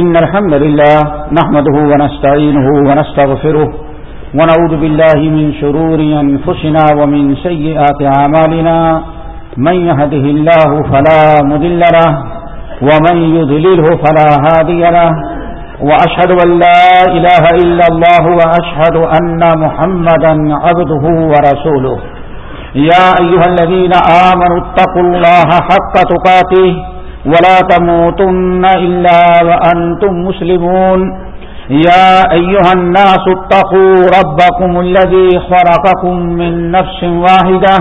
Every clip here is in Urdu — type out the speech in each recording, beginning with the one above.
إن الحمد لله نحمده ونستعينه ونستغفره ونعوذ بالله من شرور أنفسنا ومن سيئات عمالنا من يهده الله فلا مذل له، ومن يذلله فلا هادي له. وأشهد أن لا إله إلا الله، وأشهد أن محمدا عبده ورسوله. يا أيها الذين آمنوا اتقوا الله حق تقاته، ولا تموتن إلا وأنتم مسلمون. يا أيها الناس اتقوا ربكم الذي خرقكم من نفس واحدة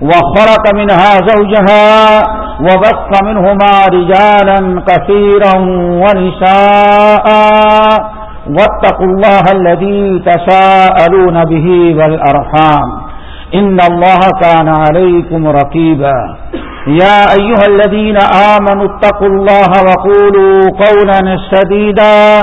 وخرق منها زوجها وبث منهما رجالا كثيرا ونساء واتقوا الله الذي تساءلون به والأرحام إن الله كان عليكم ركيبا يا أيها الذين آمنوا اتقوا الله وقولوا قولا سديدا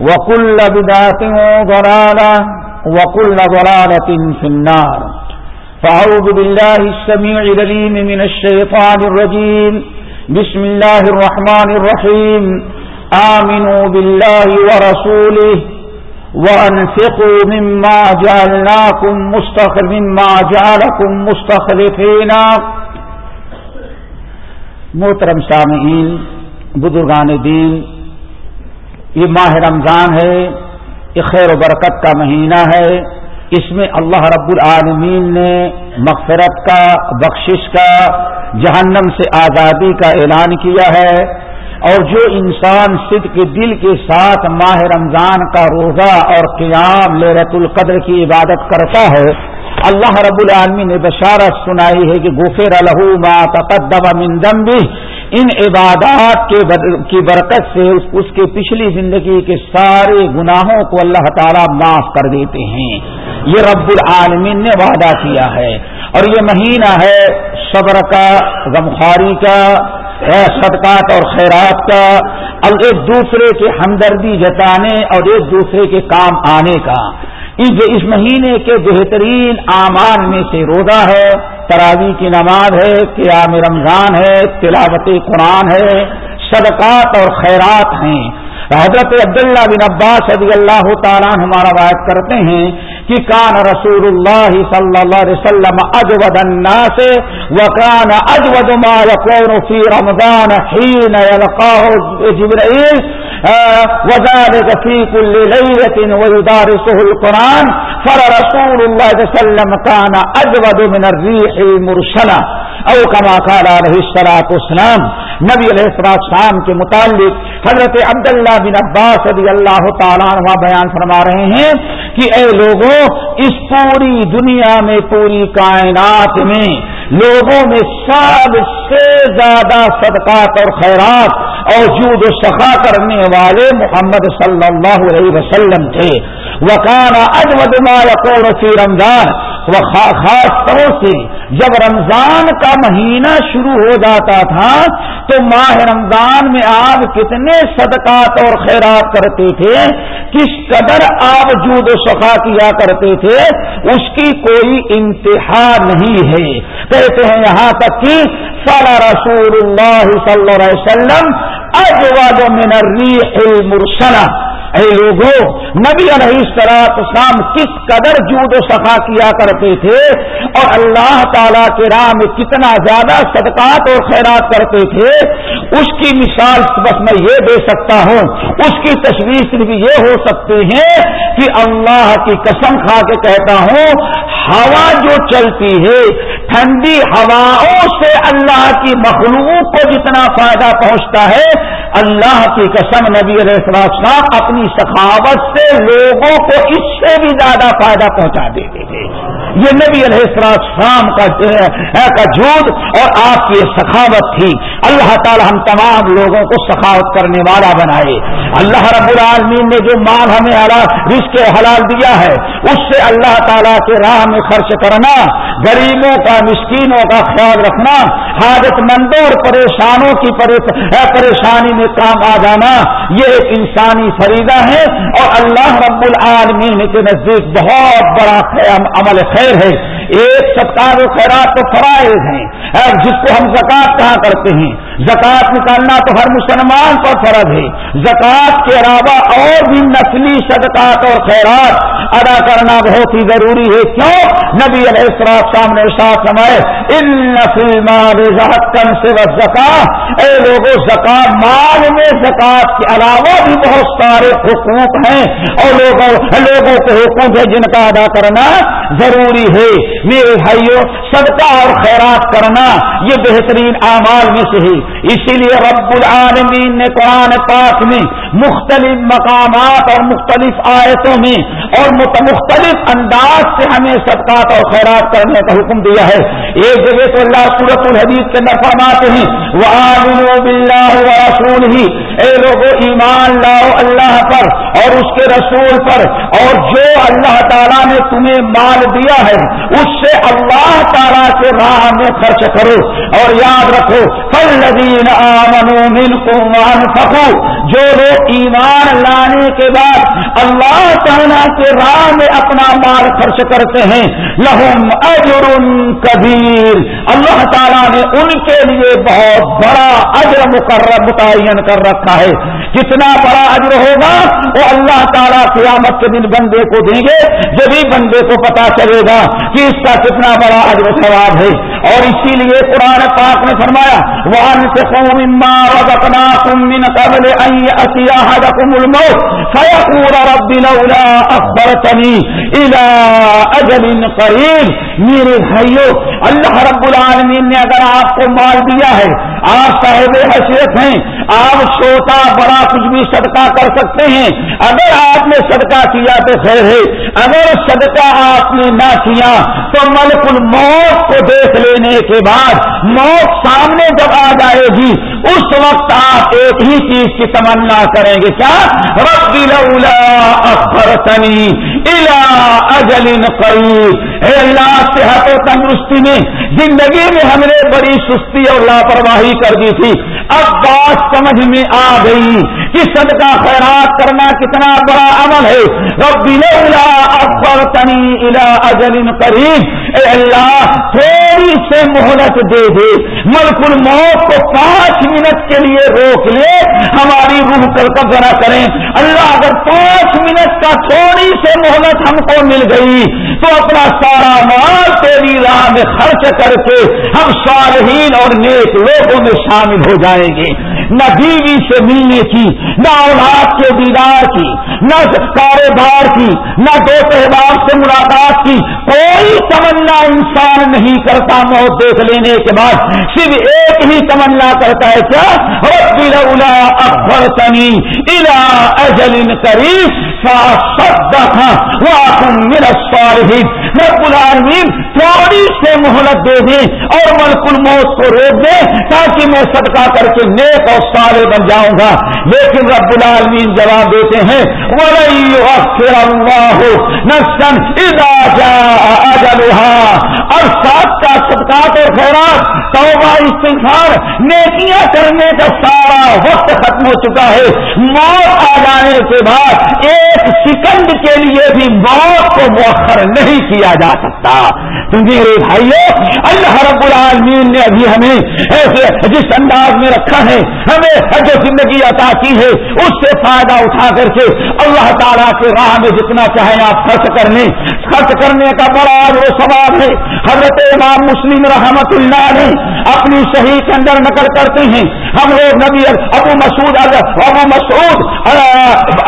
وكل بدعة ضلالة وكل ضلالة في النار فأعوذ بالله السميع لليم من الشيطان الرجيم بسم الله الرحمن الرحيم آمنوا بالله ورسوله وأنفقوا مما جعلناكم مستخر مما جعلكم مستخلفين محترم سامعین بزرگان دین یہ ماہ رمضان ہے، یہ خیر و برکت کا مہینہ ہے۔ اس میں اللہ رب العالمین نے مغفرت کا، بخشش کا، جہنم سے آزادی کا اعلان کیا ہے۔ اور جو انسان صد کے دل کے ساتھ ماہ رمضان کا روزہ اور قیام لرت القدر کی عبادت کرتا ہے، اللہ رب العالمین نے بشارت سنائی ہے کہ گفر الح ما تقدم من ذنبه ان عبادات کے کی برکت سے اس کے پچھلی زندگی کے سارے گناہوں کو اللہ تعالیٰ معاف کر دیتے ہیں۔ یہ رب العالمین نے وعدہ کیا ہے۔ اور یہ مہینہ ہے صبر کا، غمخواری کا صدقات اور خیرات کا۔ اور ایک دوسرے کے ہمدردی جتانے اور ایک دوسرے کے کام آنے کا۔ اس مہینے کے بہترین اعمال میں سے روزہ ہے۔ تراوی کی نماز ہے، قیام رمضان ہے، تلاوت قرآن ہے، صدقات اور خیرات ہیں۔ حضرت عبداللہ بن عباس رضی اللہ تعالیٰ ہمارا بات کرتے ہیں کہ کان رسول اللہ صلی اللہ علیہ وسلم اجود الناس وکان اجود ما يكون في رمضان حين يلقاه جبرائيل وذلك في كل ليلة ويدارسه القرآن فرسول الله صلى الله عليه وسلم كان اجود من الريح المرسلة. او كما قال عليه الصلاة والسلام، نبی علیہ السلام کے متعلق حضرت عبداللہ بن عباس رضی اللہ تعالیٰ عنہ بیان فرما رہے ہیں کہ اے لوگوں اس پوری دنیا میں، پوری کائنات میں لوگوں میں سب سے زیادہ صدقات اور خیرات اور جود و سخا کرنے والے محمد صلی اللہ علیہ وسلم تھے۔ وکانا اجمد مال فی رمضان۔ وہ خاص طور سے جب رمضان کا مہینہ شروع ہو جاتا تھا تو ماہ رمضان میں آپ کتنے صدقات اور خیرات کرتے تھے، کس قدر آپ جود و شفا کیا کرتے تھے، اس کی کوئی انتہا نہیں ہے۔ کہتے ہیں یہاں تک کہ سارا رسول اللہ صلی اللہ علیہ وسلم اجواد من الریح المرسلہ اے لوگوں نبی علیہ سلاط شام کس قدر جود و صفا کیا کرتے تھے اور اللہ تعالی کے راہ میں کتنا زیادہ صدقات اور خیرات کرتے تھے؟ اس کی مثال بس میں یہ دے سکتا ہوں، اس کی تصویر صرف یہ ہو سکتی ہے کہ اللہ کی قسم کھا کے کہتا ہوں ہوا جو چلتی ہے، ٹھنڈی ہواؤں سے اللہ کی مخلوق کو جتنا فائدہ پہنچتا ہے، اللہ کی قسم نبی علیہ السلام اپنی سخاوت سے لوگوں کو اس سے بھی زیادہ فائدہ پہنچا دیتے تھے یہ نبی علیہ السلام کا جھوٹ اور آپ کی سخاوت تھی۔ اللہ تعالی ہم تمام لوگوں کو سخاوت کرنے والا بنائے۔ اللہ رب العالمین نے جو مال ہمیں رزق حلال دیا ہے، اس سے اللہ تعالیٰ کے راہ میں خرچ کرنا، غریبوں کا، مسکینوں کا خیال رکھنا، حاجت مندوں اور پریشانوں کی پریشانی میں کام آ جانا، یہ ایک انسانی فریدہ ہے۔ اور اللہ رب العالمین کے نزدیک بہت بڑا عمل خیر ہے۔ ایک سبکار و خیرات تو فرائض ہیں۔ جس کو ہم زکوٰۃ کہاں کرتے ہیں؟ زکوٰۃ نکالنا تو ہر مسلمان پر فرض ہے۔ زکوٰۃ کے علاوہ اور بھی نسلی صدقات اور خیرات ادا کرنا بہت ہی ضروری ہے۔ کیوں؟ نبی علیہ السلام سامنے ساتھ سمائے ان نسل مال کن سے زکا اے لوگوں زکات مال میں زکات کے علاوہ بھی بہت سارے حقوق ہیں۔ اور لوگوں لوگوں کے حقوق ہے جن کا ادا کرنا ضروری ہے۔ میرے بھائیوں صدقہ اور خیرات کرنا یہ بہترین اعمال میں سے ہے۔ اسی لیے رب العالمین نے قرآن پاک میں مختلف مقامات اور مختلف آیتوں میں اور مختلف انداز سے ہمیں صدقات اور خیرات کرنے کا حکم دیا ہے۔ ایک جگہ تو اللہ صورت الحدیث کے اندر فرماتے ہیں وہ رسول ہی اے لوگوں ایمان لاؤ اللہ پر اور اس کے رسول پر اور جو اللہ تعالیٰ نے تمہیں مال دیا ہے، اس سے اللہ تعالیٰ کے راہ میں خرچ کرو۔ اور یاد رکھو فل ندین آمن کو مان جو لوگ ایمان لانے کے بعد اللہ تعالیٰ کے راہ میں اپنا مال خرچ کرتے ہیں۔ لہم اجر کبیر۔ اللہ تعالیٰ نے ان کے لیے بہت بڑا اجر مقرر متعین کر رکھا ہے۔ جتنا بڑا اجر ہوگا، وہ اللہ تعالیٰ قیامت کے دن بندے کو دیں گے۔ جبھی بندے کو پتا چلے گا کہ اس کا کتنا بڑا اجر ثواب ہے۔ اور اسی لیے قرآن پاک نے فرمایا وہاں سے قوم اپنا من قبل الموت فيقول رب لولا اخبرتني الى اجل قريب۔ میرے بھائیو، اللہ رب العالمین نے اگر آپ کو مال دیا ہے آپ صاحب حیثیت ہیں، آپ چھوٹا بڑا کچھ بھی صدقہ کر سکتے ہیں۔ اگر آپ نے صدقہ کیا تو خیر ہے، اگر صدقہ آپ نے نہ کیا تو ملک الموت کو دیکھ لینے کے بعد موت سامنے جب آ جائے گی، اس وقت آپ ایک ہی چیز کی تمنا کریں گے۔ کیا؟ ربی لولا اخرتنی اجل قریب اے اللہ، صحت و تندرستی میں زندگی میں ہم نے بڑی سستی اور لاپرواہی کر دی تھی۔ اب بات سمجھ میں آ گئی کہ صدقہ خیرات کرنا کتنا بڑا عمل ہے۔ رب الا اکبر تنی الا اجل قریب اے اللہ تھوڑی سے مہلت دے دے۔ ملک الموت کو پانچ منٹ کے لیے روک لے۔ ہماری روح کر قبضہ کریں۔ اللہ، اگر پانچ منٹ کا تھوڑی سے مہلت ہم کو مل گئی، تو اپنا سارا مال تیری راہ میں خرچ کر کے ہم صالحین اور نیک لوگوں میں شامل ہو جائیں گے۔ نہ بیوی سے ملنے کی، نہ اولاد کے دیدار کی، نہ کاروبار کی، نہ دو تہوار سے ملاقات کی۔ کوئی تمنا انسان نہیں کرتا موت دیکھ لینے کے بعد۔ صرف ایک ہی تمنا کرتا ہے کیا؟ اکبر تنی الا اجل قریب۔ ہاں، رب العالمین تھوڑی سے مہلت دے دیں اور ملک الموت کو روک دیں تاکہ میں صدقہ کر کے نیک اور سارے بن جاؤں گا۔ لیکن رب العالمین جواب دیتے ہیں اور ساتھ کا صدقات اور خیرات، توبہ، استغفار، نیکیاں کرنے کا سارا وقت ختم ہو چکا ہے۔ موت آ جانے کے بعد ایک سیکنڈ کے لیے بھی موت کو مؤخر نہیں کیا جا سکتا۔ میرے بھائیو، اللہ رب العالمین نے ابھی ہمیں جس انداز میں رکھا ہے، ہمیں جو زندگی عطا کی ہے، اس سے فائدہ اٹھا کر کے اللہ تعالیٰ کے راہ میں جتنا چاہیں آپ خرچ کرنے خرچ کرنے کا بڑا وہ سوال ہے۔ حضرت امام مسلم رحمت اللہ نے اپنی صحیح کے اندر نقل کرتے ہیں۔ ہم لوگ نبی ابو مسعود ابو مسعود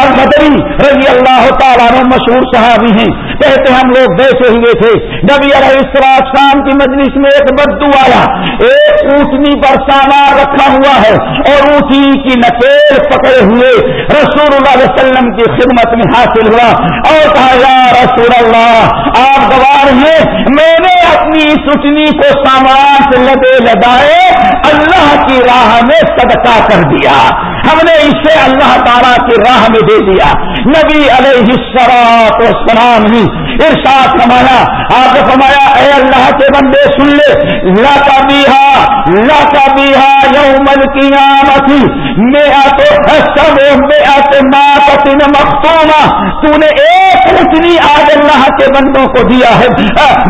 المدری رضی اللہ تعالیٰ مشہور صحابی ہیں۔ کہتے ہم لوگ بیٹھے ہوئے تھے نبی علیہ السلام شام کی مجلس میں ایک بدو آیا۔ ایک اونٹنی پر سامان رکھا ہوا ہے اور اونٹنی کی نکیل پکڑے ہوئے رسول اللہ علیہ وسلم کی خدمت میں حاصل ہوا۔ اور کہا، یا رسول اللہ، آپ گوار ہیں۔ میں نے اپنی سٹنی کو سامان سے لدے لدائے اللہ کی راہ میں صدقہ کر دیا۔ ہم نے اسے اللہ تعالیٰ کی راہ میں دے دیا۔ نبی علیہ السلام ہی ارشاد فرمایا، آپ نے فرمایا، اے اللہ کے بندے سن لے۔ لا کا بیہا لا کا بیہا یوم القیامت میں تو سب میں تو ماں مختوما تو نے ایک اتنی آج اللہ کے بندوں کو دیا ہے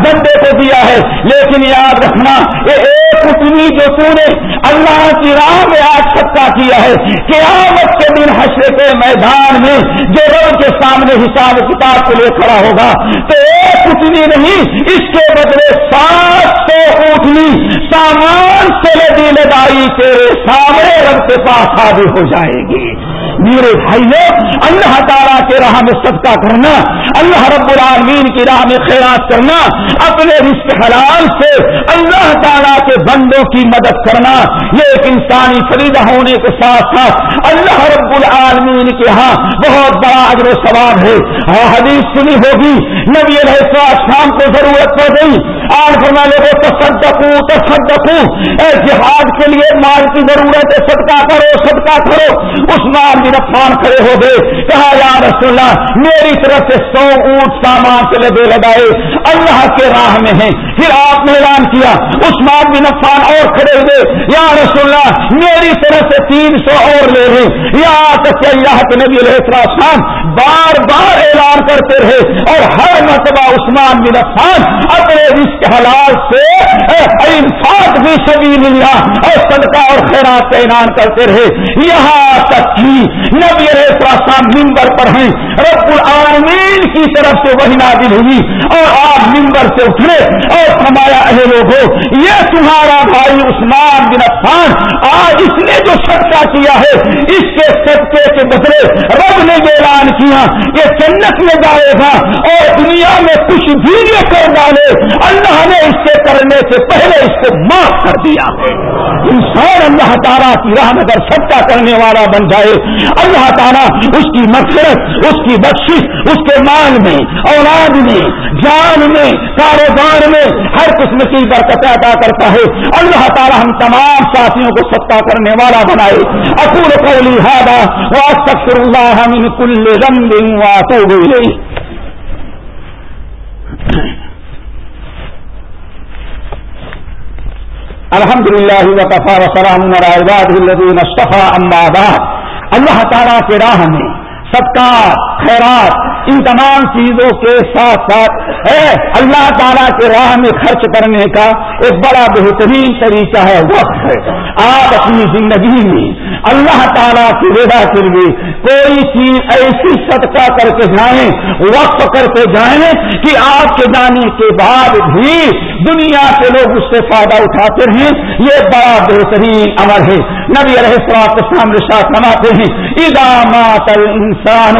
بندے کو دیا ہے۔ لیکن یاد رکھنا، یہ ایک جو تو نے اللہ کی راہ میں آج سکتا کیا ہے، قیامت کے دن حشر کے میدان میں جو روز کے سامنے حساب کتاب کو لے کھڑا ہوگا۔ تو ایک اٹھنی نہیں، اس کے بدلے سات سو اٹھنی سامان سے لدی لدائی تیرے سامنے رب کے پاس حاضر ہو جائے گی۔ میرے بھائی اللہ تعالیٰ کے راہ میں صدقہ کرنا، اللہ رب العالمین کی راہ میں خیرات کرنا، اپنے رشت حلال سے اللہ تعالیٰ کے بندوں کی مدد کرنا، یہ ایک انسانی فریدہ ہونے کے ساتھ ساتھ اللہ رب العالمین کے ہاں بہت بڑا اجر و ثواب ہے۔ حدیث سنی ہوگی، نبی علیہ شام کو ضرورت پڑ گئی۔ آج فرما لے تصدقو تصدقو، اے جہاد کے لیے مال کی ضرورت ہے، صدقہ کرو صدقہ کرو۔ اس مال بن عفان کھڑے ہو گئے۔ کہا، یا رسول اللہ میری طرف سے سو اونٹ سامان سے لگے لگائے۔ اللہ کے راہ میں ہیں۔ پھر آپ نے اعلان کیا، عثمان بن عفان اور کھڑے ہوئے۔ یا رسول اللہ میری طرف سے تین سو اور لے لیں یا تک اللہ کے نبی علیہ السلام بار بار اعلان کرتے رہے۔ اور ہر مرتبہ عثمان بن عفان اپنے رشتے حلال سے انفاق بھی سبھی ملا اور صدقہ اور خیرات کا اعلان کرتے رہے۔ یہاں تک کہ نبی السلام ممبر پر ہیں۔ رب العالمین کی طرف سے وہی نازل ہوئی اور آپ ممبر سے اٹھے اور فرمایا، اے لوگوں یہ تمہارا بھائی عثمان بن عفان آج اس نے جو صدقہ کیا ہے، اس کے صدقے کے بدلے رب نے یہ اعلان کیا کہ جنت میں جائے گا اور دنیا میں کچھ بھی یہ کر ڈالے، اللہ نے اس کے کرنے سے پہلے اس کو معاف کر دیا۔ انسان اللہ تعالیٰ کی راہ میں اگر صدقہ کرنے والا بن جائے اللہ تعالیٰ اس کی مقصد اس کی بخشش، اس کے مال میں، اولاد میں، جان میں، کاروبار میں ہر قسم کی برکت ادا کرتا ہے۔ اللہ تعالیٰ ہم تمام ساتھیوں کو ستا کرنے والا بنائے۔ اکور کو لہٰذا اللہ من کل رنگ واتوب الیہ۔ الحمد للہ وقفا وسلام الدین صفا امباد اللہ تعالیٰ کے راہ میں صدقہ خیرات، ان تمام چیزوں کے ساتھ ساتھ ہے۔ اللہ تعالیٰ کے راہ میں خرچ کرنے کا ایک بڑا بہترین طریقہ ہے، وقت ہے۔ آپ اپنی زندگی میں اللہ تعالیٰ کی رضا کے لیے کوئی چیز ایسی صدقہ کر کے جائیں وقت کر کے جائیں کہ آپ کے جانے کے بعد بھی دنیا کے لوگ اس سے فائدہ اٹھاتے ہیں، یہ بڑا بہترین امر ہے۔ نبی علیہ السلام کے رشا شاہ سناتے ہیں ادامات انسان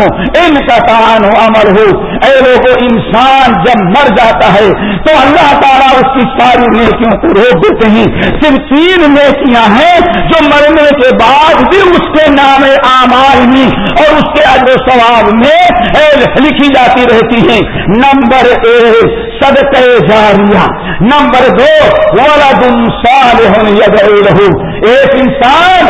ان کا تان ہو امر ہو۔ اے لوگوں انسان، جب مر جاتا ہے تو اللہ تعالیٰ اس کی ساری نیکیوں کو روک دیتے ہیں۔ صرف تین نیکیاں ہیں جو مرنے کے بعد بھی اس کے نام آمال میں اور اس کے ادب ثواب میں لکھی جاتی رہتی ہیں۔ نمبر ایک، صدقہ جاریہ۔ نمبر دو، ولد صالح یدعو ایک انسان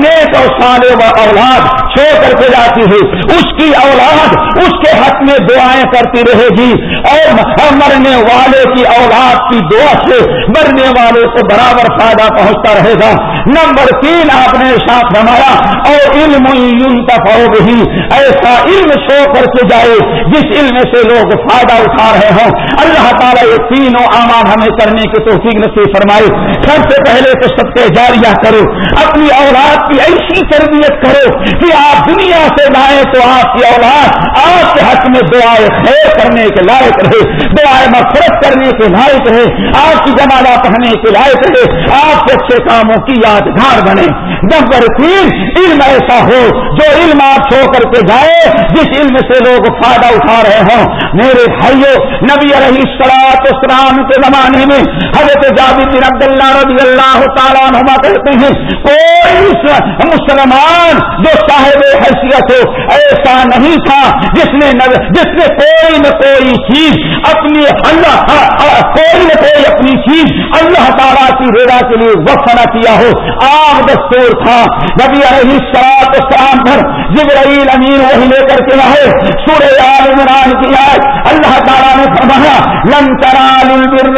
نیک اور صالح و اولاد چھوڑ کر کے جاتی ہے۔ اس کی اولاد اس کے حق میں دعائیں کرتی رہے گی۔ اور مرنے والے کی اولاد کی دعا سے مرنے والے کو برابر فائدہ پہنچتا رہے گا۔ نمبر تین آپ نے ساتھ بنایا اور علم ہی ایسا علم شو کر کے جائے جس علم سے لوگ فائدہ اٹھا رہے ہوں۔ اللہ تعالیٰ یہ تینوں امان ہمیں کرنے کی توفیق نصیب فرمائے۔ سب سے پہلے تو سب سے جاریہ کرو، اپنی اولاد کی ایسی تربیت کرو۔ کہ آپ دنیا سے لائیں تو آپ کی اولاد آپ کے حق میں دعائیں خیر کرنے کے لائق رہے دعائیں مفرت کرنے کے لائق رہے۔ آپ کی جمالہ پڑھنے کے لائق رہے۔ آپ کے اچھے کاموں کی یادگار بنے۔ نمبر تین علم ایسا ہو جو علم آپ چھوڑ کر کے جائے، جس علم سے لوگ فائدہ اٹھا رہے ہوں۔ میرے بھائیوں نبی علیہ سلاط اسلام کے زمانے میں حضرت جابر بن عبد اللہ رضی اللہ تعالیٰ نما کہتے ہیں، کوئی مسلمان جو صاحب حیثیت ہو ایسا نہیں تھا جس نے جس نے کوئی نہ کوئی چیز اپنی اللہ ہاں، ہاں، کوئی نہ کوئی اپنی چیز اللہ تعالیٰ کی ریڑا کے لیے وقف نہ کیا ہو۔ آگ دستور تھا۔ نبی علیہ سلاط اسلام پر جبرائیل امین وہی لے کر کے آئے۔ سورہ آل عمران کی آئے اللہ تعالیٰ نے فرمایا، لن ترال البر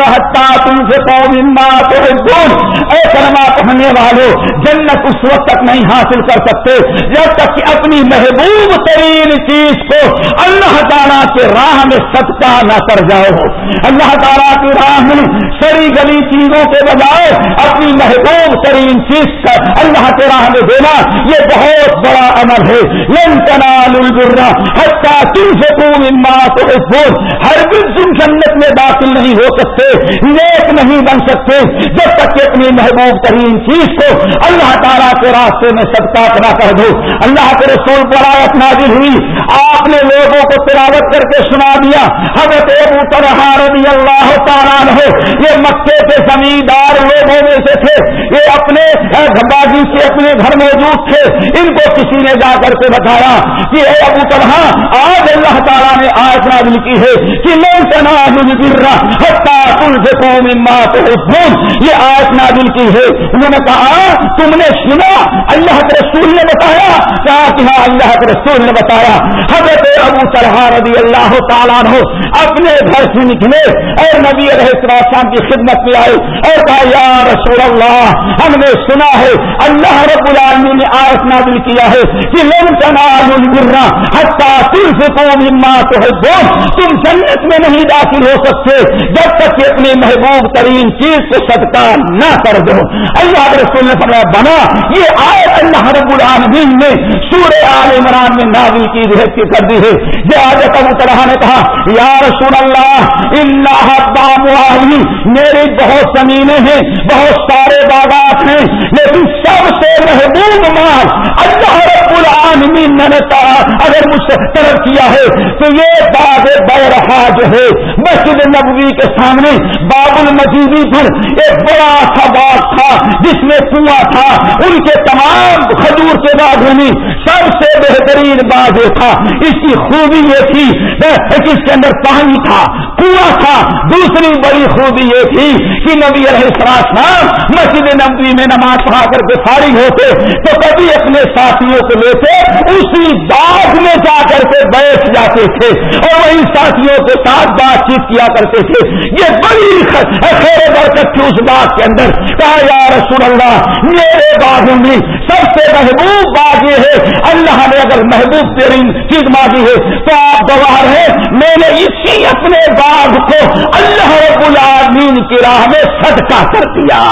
تم سے مما تحبون اے کرما پہننے والے جنت اس وقت تک نہیں حاصل کر سکتے جب تک کہ اپنی محبوب ترین چیز کو اللہ تعالیٰ کے راہ میں صدقہ نہ کر جاؤ۔ اللہ تعالیٰ کی راہ میں سری گلی چیزوں کے بجائے اپنی محبوب ترین چیز کا اللہ کے راہ میں دینا، یہ بہت بڑا عمل ہے۔ لن تنال ہر تم جنت میں داخل نہیں ہو سکتے، نیک نہیں بن سکتے۔ جب تک کہ اپنی محبوب ترین چیز کو اللہ تعالیٰ کے راستے میں صدقہ اپنا کر دو۔ اللہ کے رسول پر آیت نازل ہوئی۔ آپ نے لوگوں کو تلاوت کر کے سنا دیا۔ حضرت ابو رضی اللہ تعالیٰ ہو یہ مکے کے زمیندار لوگوں میں سے تھے۔ یہ اپنے بازی جی، سے اپنے گھر موجود تھے۔ ان کو کسی نے جا کر کے بتایا کہ اے ابو طرح آج اللہ تعالیٰ نے آیت نازل کی ہے کہ لوگ یہ آیت نادل کی ہے۔ انہوں نے کہا، تم نے سنا، اللہ کے رسول نے بتایا۔ کہا کہ ہاں اللہ کے رسول نے بتایا۔ حضرت ابو چڑھا رضی اللہ تعالیٰ ہو اپنے گھر سے نکلے اور نبی علیہ السلام کی خدمت میں آئے اور کہا، یا رسول اللہ، ہم نے سنا ہے۔ اللہ رب العالمین نے آیت نادل کیا ہے۔ کہ لن تنالوا البر حتى تنفقوا مما تحبون۔ تم جنت میں نہیں داخل ہو سکتے جب تک کہ اپنی محبوب ترین چیز کو صدقہ نہ کر دو۔ اللہ رسول نے فرمایا، بنا، یہ آئے اللہ رب العالمین نے سورہ آل عمران میں نازل کی کی، کر دی ہے۔ یہ آج ابو طرح نے کہا، یا رسول اللہ اللہ میری بہت زمینیں ہیں، بہت سارے باغات ہیں لیکن سب سے محبوب مال اللہ رب العالمین نے کہا، اگر مجھ سے طرف کیا ہے، تو یہ باغ بیرحا جو ہے۔ مسجد نبوی کے سامنے باب المجیدی پر ایک بڑا سا باغ تھا، جس میں کنواں تھا۔ ان کے تمام کھجور کے باغوں میں یعنی سب سے بہترین باغ یہ تھا۔ اس کی خوبی یہ تھی کہ اس کے اندر پانی تھا، کنواں تھا۔ دوسری بڑی خوبی یہ تھی کہ نبی علیہ السلام مسجد نبوی میں نماز پڑھا کر کے فارغ ہوتے تو کبھی اپنے ساتھیوں کو لیتے اسی باغ میں جا کر کے بیٹھ جاتے تھے اور وہی ساتھیوں کے ساتھ بات چیت کیا کرتے تھے۔ یہ بڑی خیر برکت تھی اس بات کے اندر۔ کہا، یا رسول اللہ، میرے باغوں میں سب سے محبوب باغ یہ ہے اللہ نے اگر محبوب ترین چیز مانگی ہے تو آپ گواہ ہے میں نے اسی اپنے باغ کو اللہ رب العالمین کی راہ میں صدقہ کر دیا۔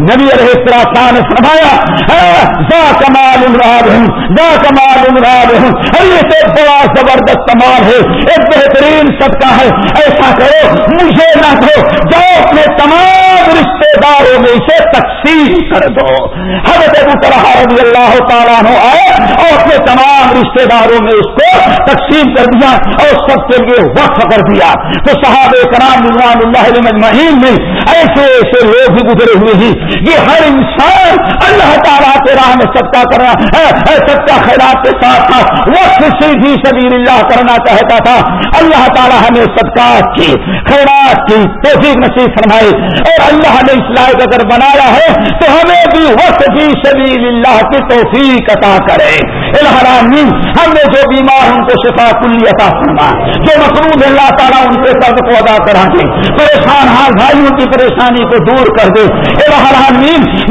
نبی علیہ السلام نے فرمایا دا کمال امراد ہوں دا کمال امراد ہوں یہ تو بڑا زبردست کمال ہے، ایک بہترین صدقہ ہے۔ ایسا کرو، مجھے نہ دو، جاؤ اپنے تمام رشتے داروں میں اسے تقسیم کر دو۔ حضرت ابو رضی اللہ تعالیٰ ہو آئے اور اپنے تمام رشتے داروں میں اس کو تقسیم کر دیا اور سب کے لیے وقف کر دیا۔ تو صحابہ کرام رضوان اللہ علیہ مجمعین میں ایسے ایسے لوگ بھی گزرے ہوئے ہیں۔ یہ ہر انسان اللہ تعالیٰ کے راہ میں سب کا کرنا سب کا خیرات کے ساتھ تھا وقت سیدھی سبیر اللہ کرنا چاہتا تھا۔ اللہ تعالیٰ ہمیں سب کا خیرات کی توفیق نصیب فرمائے اور اللہ نے اس لائق اگر بنایا ہے، تو ہمیں بھی وقت کی سبیر اللہ کی توفیق عطا کرے۔ الحرامین، ہم نے جو بیمار ان کو شفا کلی عطا فرما۔ جو مقروض اللہ تعالیٰ ان کے قرض کو ادا کرا دے۔ پریشان حال بھائیوں کی پریشانی کو دور کر دے۔ الحرام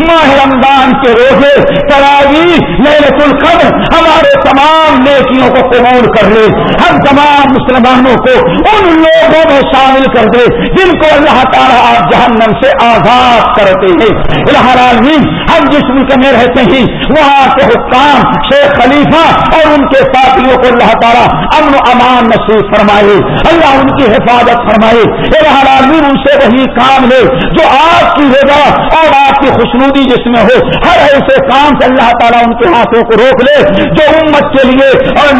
ماہ رمضان کے روزے تراوی للت القدر، ہمارے تمام نیکیوں کو قبول کر لے۔ ہم تمام مسلمانوں کو ان لوگوں میں شامل کر دے۔ جن کو اللہ تعالیٰ آپ جہنم سے آزاد کرتے ہیں۔ العالمین، ہم جس ملک میں رہتے ہیں، وہاں کے حکام، شیخ خلیفہ اور ان کے ساتھیوں کو اللہ تعالیٰ امن و امان نصیب فرمائے۔ اللہ ان کی حفاظت فرمائے۔ العالمین، ان سے وہی کام لے جو آپ کی ہوگا اور آپ کی خوشنودی جس میں ہو۔ ہر ایسے کام سے اللہ تعالیٰ ان کے ہاتھوں کو روک لے جو امت کے لیے اور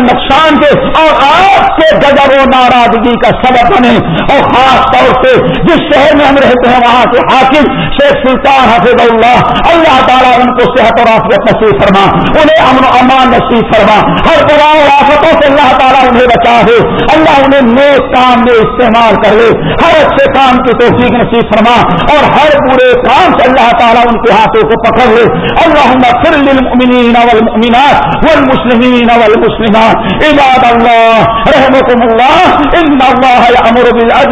نقصان کے اور آپ کے گدر و ناراضگی کا سبب بنے۔ اور خاص طور سے جس شہر میں ہم رہتے ہیں، وہاں کے حاکم شیخ سلطان حفظ اللہ اللہ تعالیٰ ان کو صحت اور آفیت نصیب فرما، انہیں امن و امان نصیب فرما۔ ہر طرح اور آفتوں سے اللہ تعالیٰ انہیں بچا دے۔ اللہ انہیں نیک کام میں استعمال کر لے۔ ہر اچھے کام کی توفیق نصیب فرما اور ہر برے کام سے اللہ تعالیٰ ان کے ہاتھوں کو پکڑ لے۔ اللہ پھر للمؤمنین والمؤمنات والمسلمین والمسلمات۔ عباد اللہ رحمكم الله ان الله يأمر بالعدل